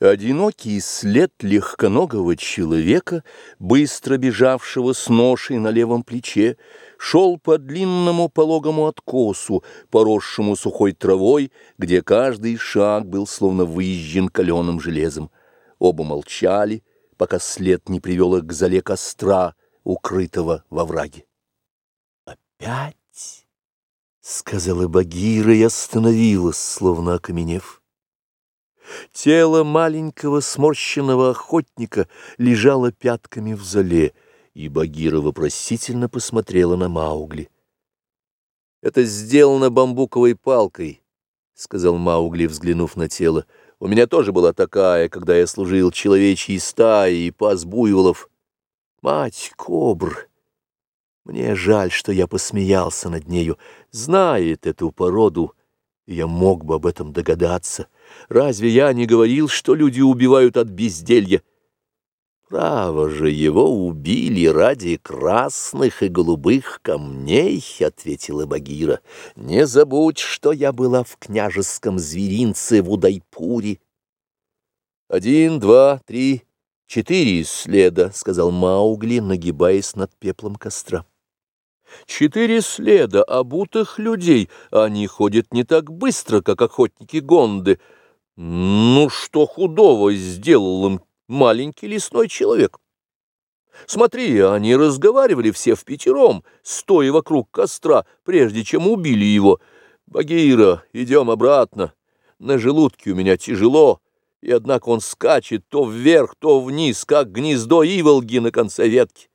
Одинокий след легконогого человека, быстро бежавшего с ношей на левом плече, шел по длинному пологому откосу, поросшему сухой травой, где каждый шаг был словно выезжен каленым железом. Оба молчали, пока след не привел их к зале костра, укрытого во враге. «Опять?» — сказала Багира и остановилась, словно окаменев. Тело маленького сморщенного охотника лежало пятками в зале, и Багира вопросительно посмотрела на Маугли. «Это сделано бамбуковой палкой», — сказал Маугли, взглянув на тело. «У меня тоже была такая, когда я служил человечьей стаей и пас буйволов. Мать кобр! Мне жаль, что я посмеялся над нею. Знает эту породу, я мог бы об этом догадаться». Разве я не говорил, что люди убивают от безделья? Право же, его убили ради красных и голубых камней, — ответила Багира. Не забудь, что я была в княжеском зверинце в Удайпуре. Один, два, три, четыре следа, — сказал Маугли, нагибаясь над пеплом костра. Четыре следа обутых людей, они ходят не так быстро, как охотники Гонды, — ну, что худого сделал им маленький лесной человек? Смотри, они разговаривали все в пятером, стоя вокруг костра, прежде чем убили его. Багира, идем обратно. На желудке у меня тяжело, и однако он скачет то вверх, то вниз, как гнездо иволги на конце ветки.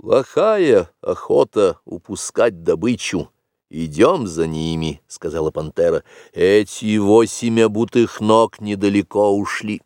Плохая охота упускать добычу. «Идем за ними», — сказала пантера. «Эти восемь обутых ног недалеко ушли».